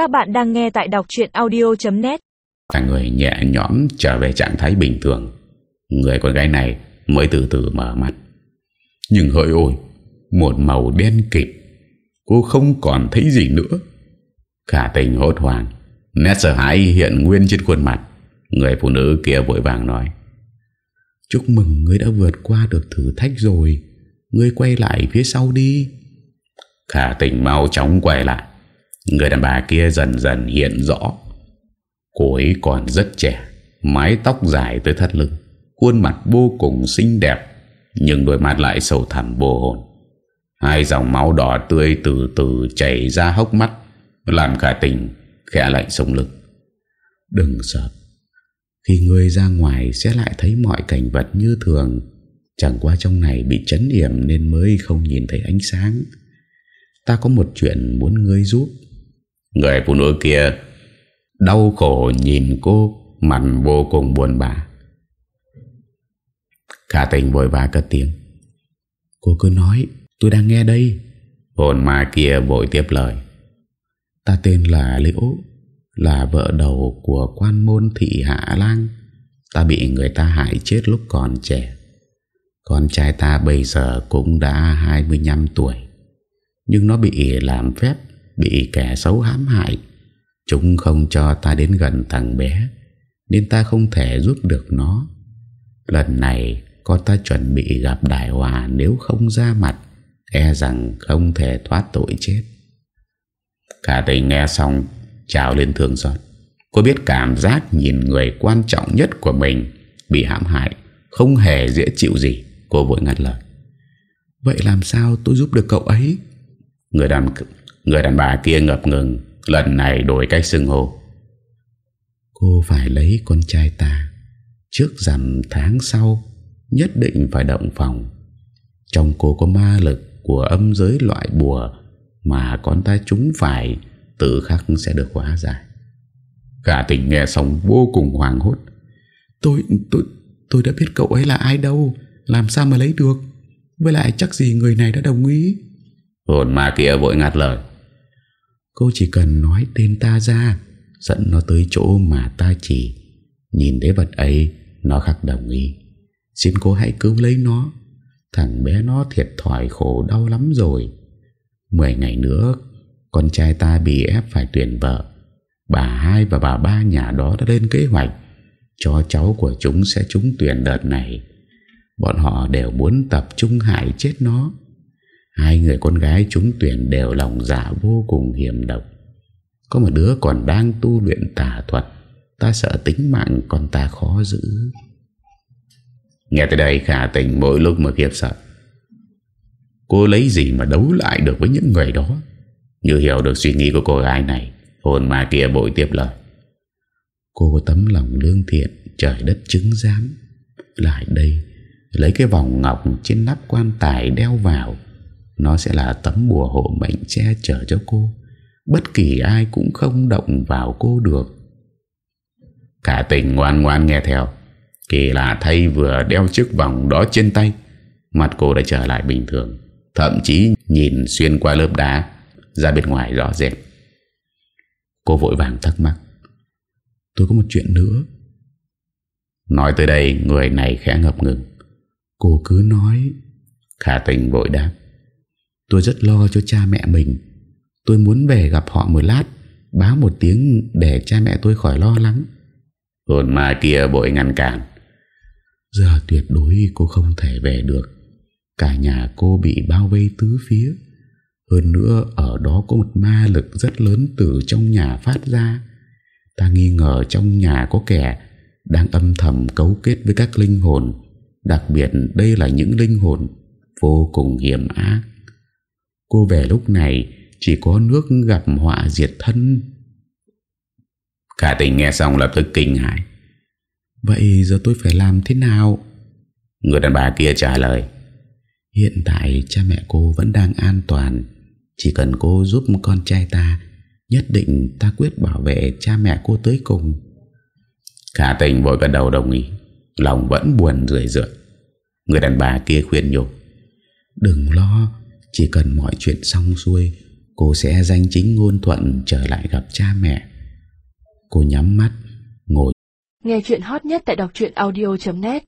Các bạn đang nghe tại đọc chuyện audio.net Cả người nhẹ nhõm trở về trạng thái bình thường. Người con gái này mới từ từ mở mắt Nhưng hỡi ôi, Một màu đen kịt. Cô không còn thấy gì nữa. Khả tình hốt hoảng, Nét sợ hãi hiện nguyên trên khuôn mặt. Người phụ nữ kia vội vàng nói, Chúc mừng ngươi đã vượt qua được thử thách rồi. Ngươi quay lại phía sau đi. Khả tình mau chóng quay lại. Người đàn bà kia dần dần hiện rõ. Cô ấy còn rất trẻ, Mái tóc dài tới thắt lưng, Khuôn mặt vô cùng xinh đẹp, Nhưng đôi mắt lại sâu thẳm vô hồn. Hai dòng máu đỏ tươi từ từ chảy ra hốc mắt, Làm cả tình khẽ lạnh sống lưng. Đừng sợ. Khi ngươi ra ngoài sẽ lại thấy mọi cảnh vật như thường. Chẳng qua trong này bị chấn điểm nên mới không nhìn thấy ánh sáng. Ta có một chuyện muốn ngươi giúp. Người phụ nữ kia Đau khổ nhìn cô, Mặt vô cùng buồn bã. Khả tình vội vã cất tiếng. Cô cứ nói, Tôi đang nghe đây. Hồn ma kia vội tiếp lời. Ta tên là Liễu, Là vợ đầu của quan môn thị Hạ Lang. Ta bị người ta hại chết lúc còn trẻ. Con trai ta bây giờ cũng đã 25 tuổi. Nhưng nó bị làm phép. Bị kẻ xấu hãm hại. Chúng không cho ta đến gần thằng bé, Nên ta không thể giúp được nó. Lần này, Con ta chuẩn bị gặp đại hòa Nếu không ra mặt E rằng không thể thoát tội chết. Cả tình nghe xong Chào lên thương xót. Cô biết cảm giác nhìn người quan trọng nhất của mình Bị hãm hại Không hề dễ chịu gì, Cô vội ngắt lời. Vậy làm sao tôi giúp được cậu ấy? Người đàn Người đàn bà kia ngập ngừng Lần này đổi cách xưng hô. Cô phải lấy con trai ta. Trước rằm tháng sau Nhất định phải động phòng. Trong cô có ma lực Của âm giới loại bùa Mà con ta chúng phải Tự khắc sẽ được hóa giải. Cả tình nghe xong vô cùng hoàng hốt. Tôi tôi tôi đã biết cậu ấy là ai đâu Làm sao mà lấy được? Với lại chắc gì người này đã đồng ý? Hồn ma kia vội ngắt lời Cô chỉ cần nói tên ta ra, Dẫn nó tới chỗ mà ta chỉ. Nhìn thấy vật ấy, Nó khắc đồng ý. Xin cô hãy cứu lấy nó. Thằng bé nó thiệt thòi khổ đau lắm rồi. Mười ngày nữa, Con trai ta bị ép phải tuyển vợ. Bà hai và bà ba nhà đó đã lên kế hoạch Cho cháu của chúng sẽ trúng tuyển đợt này. Bọn họ đều muốn tập trung hại chết nó. Hai người con gái chúng tuyển đều lòng dạ vô cùng hiểm độc. Có một đứa còn đang tu luyện tà thuật, Ta sợ tính mạng con ta khó giữ. Nghe tới đây, khả tình mỗi lúc mà khiếp sợ. Cô lấy gì mà đấu lại được với những người đó? Như hiểu được suy nghĩ của cô gái này, Hồn ma kia bội tiếp lời. Cô có tấm lòng lương thiện, Trời đất chứng giám. Lại đây, Lấy cái vòng ngọc trên nắp quan tài đeo vào. Nó sẽ là tấm bùa hộ mệnh che chở cho cô. Bất kỳ ai cũng không động vào cô được. Cả tình ngoan ngoan nghe theo. Kỳ lạ thay vừa đeo chiếc vòng đó trên tay, Mặt cô đã trở lại bình thường. Thậm chí nhìn xuyên qua lớp đá, Ra bên ngoài rõ rệt. Cô vội vàng thắc mắc, Tôi có một chuyện nữa. Nói tới đây, Người này khẽ ngập ngừng. Cô cứ nói, Khả tình vội đáp Tôi rất lo cho cha mẹ mình. Tôi muốn về gặp họ một lát Báo một tiếng để cha mẹ tôi khỏi lo lắng. Hồn ma kia bội ngăn cản. Giờ tuyệt đối cô không thể về được. Cả nhà cô bị bao vây tứ phía. Hơn nữa ở đó có một ma lực rất lớn từ trong nhà phát ra. Ta nghi ngờ trong nhà có kẻ Đang âm thầm cấu kết với các linh hồn. Đặc biệt đây là những linh hồn Vô cùng hiểm ác Cô về lúc này Chỉ có nước gặp họa diệt thân. Cả tình nghe xong lập tức kinh hãi. Vậy giờ tôi phải làm thế nào? Người đàn bà kia trả lời. Hiện tại cha mẹ cô vẫn đang an toàn. Chỉ cần cô giúp con trai ta Nhất định ta quyết bảo vệ cha mẹ cô tới cùng. Khả tình vội gật đầu đồng ý. Lòng vẫn buồn rười rượi. Người đàn bà kia khuyên nhủ. Đừng lo chỉ cần mọi chuyện xong xuôi, Cô sẽ danh chính ngôn thuận trở lại gặp cha mẹ. Cô nhắm mắt, Ngồi. Nghe chuyện hot nhất tại đọc audio.net